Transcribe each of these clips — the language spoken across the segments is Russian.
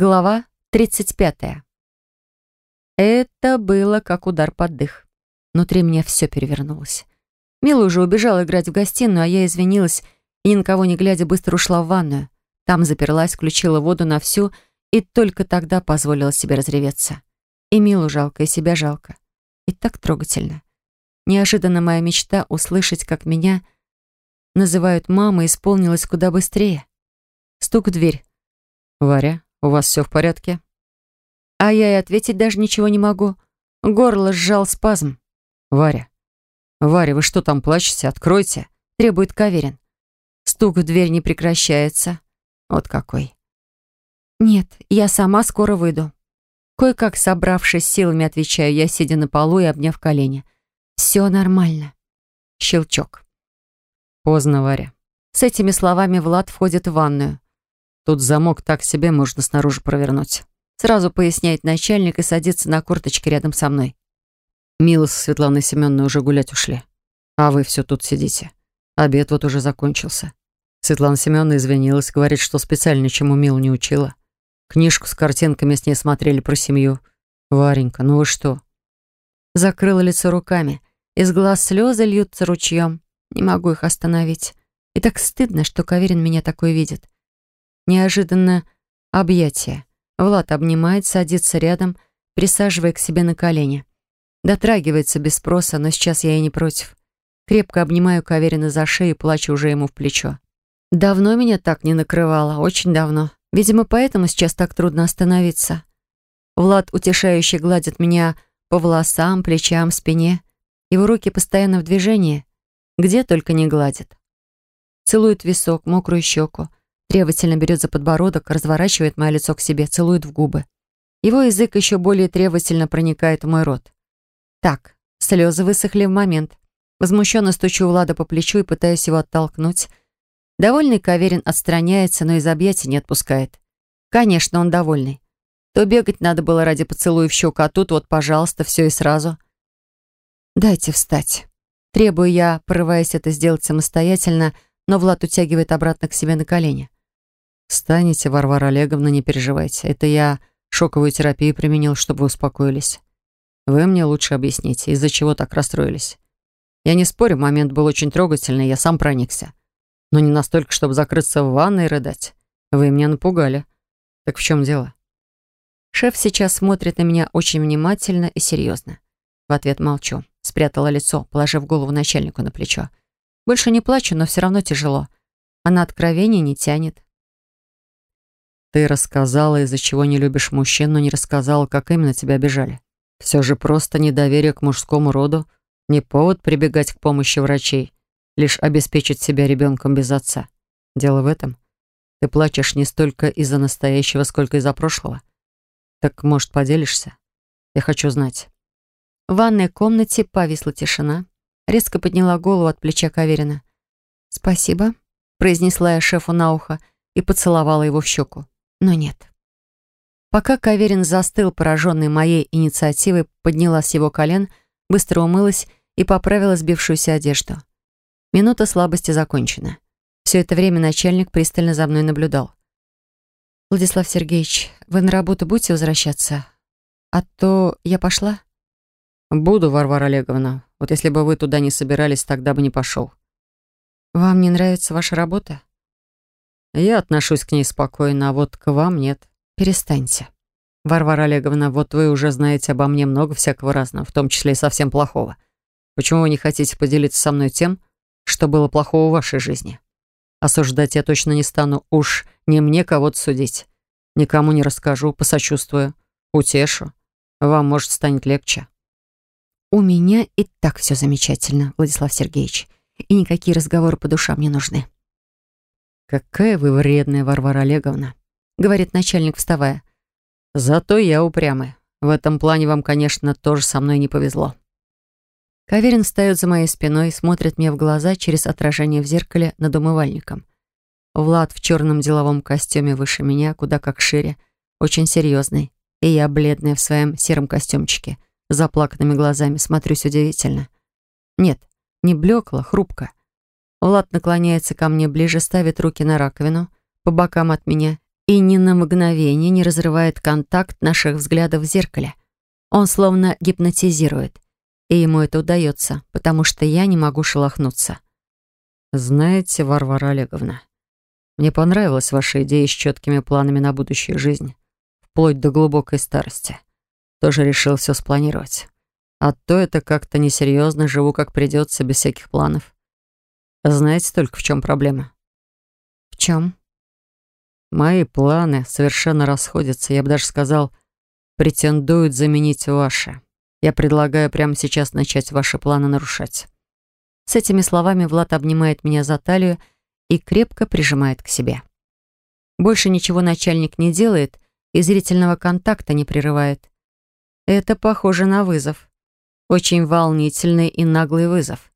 Глава 35. Это было как удар под дых. Внутри меня все перевернулось. Мила уже убежала играть в гостиную, а я извинилась и, ни на кого не глядя, быстро ушла в ванную. Там заперлась, включила воду на всю и только тогда позволила себе разреветься. И Милу жалко, и себя жалко. И так трогательно. Неожиданно моя мечта услышать, как меня называют мамой, исполнилась куда быстрее. Стук в дверь. «Варя, у вас все в порядке?» А я и ответить даже ничего не могу. Горло сжал спазм. «Варя, Варя, вы что там плачете? Откройте!» Требует Каверин. Стук в дверь не прекращается. Вот какой. «Нет, я сама скоро выйду». Кое-как, собравшись силами, отвечаю я, сидя на полу и обняв колени. «Все нормально». Щелчок. «Поздно, Варя». С этими словами Влад входит в ванную. Тут замок так себе можно снаружи провернуть. Сразу поясняет начальник и садится на корточке рядом со мной. Мила со Светланой Семеновной уже гулять ушли. А вы все тут сидите. Обед вот уже закончился. Светлана Семеновна извинилась, говорит, что специально ничему Милу не учила. Книжку с картинками с ней смотрели про семью. Варенька, ну вы что? Закрыла лицо руками. Из глаз слезы льются ручьем. Не могу их остановить. И так стыдно, что Каверин меня такой видит. Неожиданно объятие. Влад обнимает, садится рядом, присаживая к себе на колени. Дотрагивается без спроса, но сейчас я и не против. Крепко обнимаю Каверина за шею и плачу уже ему в плечо. Давно меня так не накрывало, очень давно. Видимо, поэтому сейчас так трудно остановиться. Влад утешающе гладит меня по волосам, плечам, спине. Его руки постоянно в движении. Где только не гладит. Целует висок, мокрую щеку. Требовательно берет за подбородок, разворачивает мое лицо к себе, целует в губы. Его язык еще более требовательно проникает в мой рот. Так, слезы высохли в момент. Возмущенно стучу Влада по плечу и пытаюсь его оттолкнуть. Довольный Каверин отстраняется, но из объятий не отпускает. Конечно, он довольный. То бегать надо было ради поцелуя в щеку, а тут вот, пожалуйста, все и сразу. «Дайте встать». Требую я, порываясь это сделать самостоятельно, но Влад утягивает обратно к себе на колени. «Встанете, Варвара Олеговна, не переживайте. Это я шоковую терапию применил, чтобы вы успокоились. Вы мне лучше объясните, из-за чего так расстроились. Я не спорю, момент был очень трогательный, я сам проникся. Но не настолько, чтобы закрыться в ванной и рыдать. Вы меня напугали. Так в чем дело?» Шеф сейчас смотрит на меня очень внимательно и серьезно. В ответ молчу. Спрятала лицо, положив голову начальнику на плечо. Больше не плачу, но все равно тяжело. Она откровения не тянет. Ты рассказала, из-за чего не любишь мужчин, но не рассказала, как именно тебя обижали. Все же просто недоверие к мужскому роду не повод прибегать к помощи врачей, лишь обеспечить себя ребенком без отца. Дело в этом. Ты плачешь не столько из-за настоящего, сколько из-за прошлого. Так, может, поделишься? Я хочу знать. В ванной комнате повисла тишина. Резко подняла голову от плеча Каверина. «Спасибо», — произнесла я шефу на ухо и поцеловала его в щеку но нет. Пока Каверин застыл, пораженный моей инициативой, подняла с его колен, быстро умылась и поправила сбившуюся одежду. Минута слабости закончена. Все это время начальник пристально за мной наблюдал. «Владислав Сергеевич, вы на работу будете возвращаться? А то я пошла?» «Буду, Варвара Олеговна. Вот если бы вы туда не собирались, тогда бы не пошел». «Вам не нравится ваша работа?» Я отношусь к ней спокойно, а вот к вам нет. Перестаньте. Варвара Олеговна, вот вы уже знаете обо мне много всякого разного, в том числе и совсем плохого. Почему вы не хотите поделиться со мной тем, что было плохого в вашей жизни? Осуждать я точно не стану, уж не мне кого-то судить. Никому не расскажу, посочувствую, утешу. Вам, может, станет легче. У меня и так все замечательно, Владислав Сергеевич. И никакие разговоры по душам не нужны. «Какая вы вредная, Варвара Олеговна», — говорит начальник, вставая. «Зато я упрямый. В этом плане вам, конечно, тоже со мной не повезло». Каверин встает за моей спиной и смотрит мне в глаза через отражение в зеркале над умывальником. Влад в черном деловом костюме выше меня, куда как шире, очень серьезный. И я, бледная в своем сером костюмчике, с заплаканными глазами, смотрюсь удивительно. Нет, не блекла, хрупко. Влад наклоняется ко мне ближе, ставит руки на раковину, по бокам от меня и ни на мгновение не разрывает контакт наших взглядов в зеркале. Он словно гипнотизирует. И ему это удается, потому что я не могу шелохнуться. «Знаете, Варвара Олеговна, мне понравилась ваша идея с четкими планами на будущую жизнь, вплоть до глубокой старости. Тоже решил все спланировать. А то это как-то несерьезно, живу как придется, без всяких планов. Знаете только, в чем проблема? В чем? Мои планы совершенно расходятся. Я бы даже сказал, претендуют заменить ваши. Я предлагаю прямо сейчас начать ваши планы нарушать. С этими словами Влад обнимает меня за талию и крепко прижимает к себе. Больше ничего начальник не делает и зрительного контакта не прерывает. Это похоже на вызов. Очень волнительный и наглый вызов.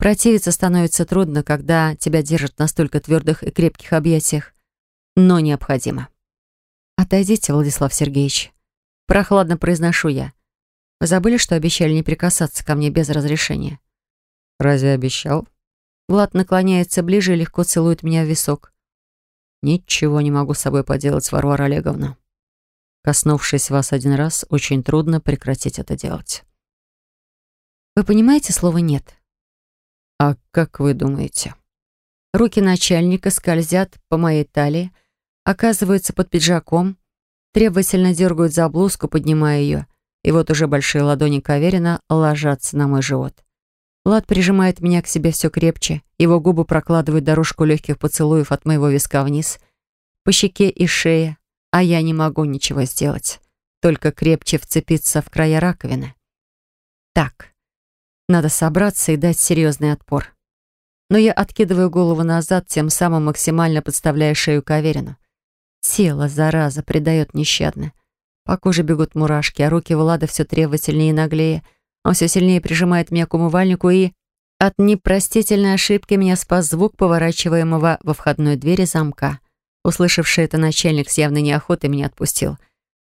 Противиться становится трудно, когда тебя держат в настолько твердых и крепких объятиях, но необходимо. «Отойдите, Владислав Сергеевич». Прохладно произношу я. Вы забыли, что обещали не прикасаться ко мне без разрешения? Разве обещал? Влад наклоняется ближе и легко целует меня в висок. Ничего не могу с собой поделать, Варвара Олеговна. Коснувшись вас один раз, очень трудно прекратить это делать. Вы понимаете слово «нет»? А как вы думаете? Руки начальника скользят по моей талии, оказываются под пиджаком, требовательно дергают за блузку, поднимая ее, и вот уже большие ладони Каверина ложатся на мой живот. Влад прижимает меня к себе все крепче, его губы прокладывают дорожку легких поцелуев от моего виска вниз, по щеке и шее, а я не могу ничего сделать, только крепче вцепиться в края раковины. Так, надо собраться и дать серьезный отпор. Но я откидываю голову назад, тем самым максимально подставляя шею Каверину. Тело, зараза, предает нещадно. По коже бегут мурашки, а руки Влада все требовательнее и наглее. Он все сильнее прижимает меня к умывальнику и... От непростительной ошибки меня спас звук поворачиваемого во входной двери замка. Услышавший это начальник с явной неохотой меня отпустил.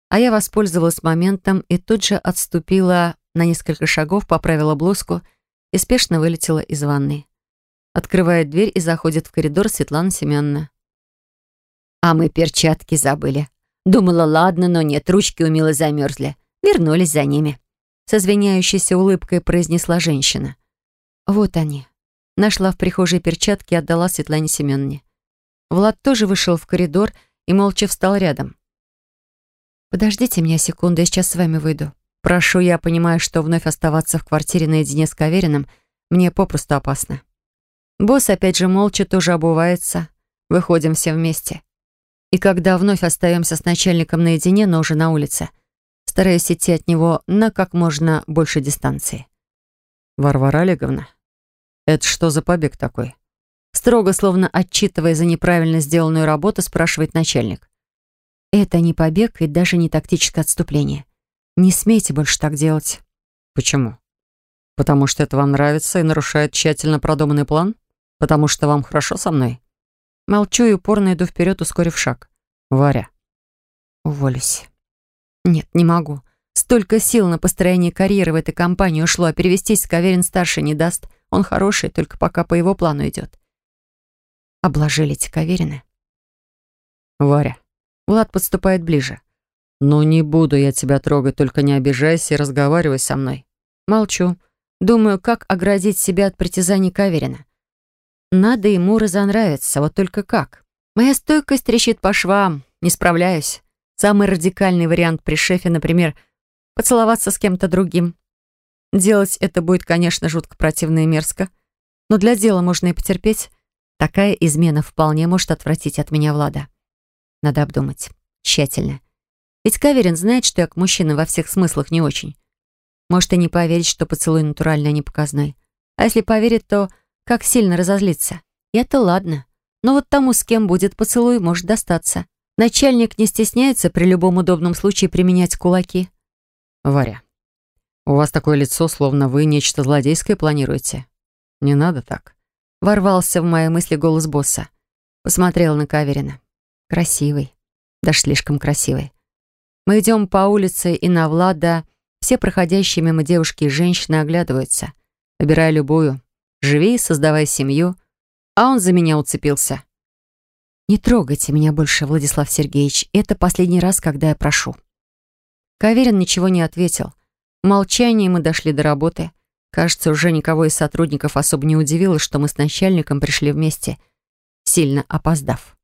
А я воспользовалась моментом и тут же отступила на несколько шагов, поправила блузку и спешно вылетела из ванной. Открывает дверь и заходит в коридор Светлана Семеновна. «А мы перчатки забыли. Думала, ладно, но нет, ручки у замерзли. Вернулись за ними». Со звеняющейся улыбкой произнесла женщина. «Вот они». Нашла в прихожей перчатки и отдала Светлане Семеновне. Влад тоже вышел в коридор и молча встал рядом. «Подождите меня секунду, я сейчас с вами выйду». Прошу, я понимаю, что вновь оставаться в квартире наедине с Кавериным мне попросту опасно. Босс опять же молча тоже обувается. Выходим все вместе. И когда вновь остаемся с начальником наедине, но уже на улице, стараюсь идти от него на как можно больше дистанции. «Варвара Олеговна, это что за побег такой?» Строго, словно отчитывая за неправильно сделанную работу, спрашивает начальник. Это не побег и даже не тактическое отступление. Не смейте больше так делать. Почему? Потому что это вам нравится и нарушает тщательно продуманный план? Потому что вам хорошо со мной? Молчу и упорно иду вперед, ускорив шаг. Варя. Уволюсь. Нет, не могу. Столько сил на построение карьеры в этой компании ушло, а перевестись Каверин-старший не даст. Он хороший, только пока по его плану идет. Обложили эти Каверины. Варя. Влад подступает ближе. «Ну, не буду я тебя трогать, только не обижайся и разговаривай со мной». Молчу. Думаю, как оградить себя от притязаний Каверина. Надо ему разонравиться, вот только как. Моя стойкость трещит по швам, не справляюсь. Самый радикальный вариант при шефе, например, поцеловаться с кем-то другим. Делать это будет, конечно, жутко противно и мерзко, но для дела можно и потерпеть. Такая измена вполне может отвратить от меня Влада. Надо обдумать. Тщательно. Ведь Каверин знает, что я к мужчинам во всех смыслах не очень. Может и не поверить, что поцелуй натуральный, а не показной. А если поверит, то как сильно разозлиться. Я-то ладно. Но вот тому, с кем будет поцелуй, может достаться. Начальник не стесняется при любом удобном случае применять кулаки. Варя, у вас такое лицо, словно вы нечто злодейское планируете. Не надо так. Ворвался в мои мысли голос босса. Посмотрел на Каверина. Красивый. Даже слишком красивый. Мы идем по улице, и на Влада все проходящие мимо девушки и женщины оглядываются. Выбирая любую. Живи, создавай семью. А он за меня уцепился. «Не трогайте меня больше, Владислав Сергеевич. Это последний раз, когда я прошу». Каверин ничего не ответил. В молчании мы дошли до работы. Кажется, уже никого из сотрудников особо не удивило, что мы с начальником пришли вместе, сильно опоздав.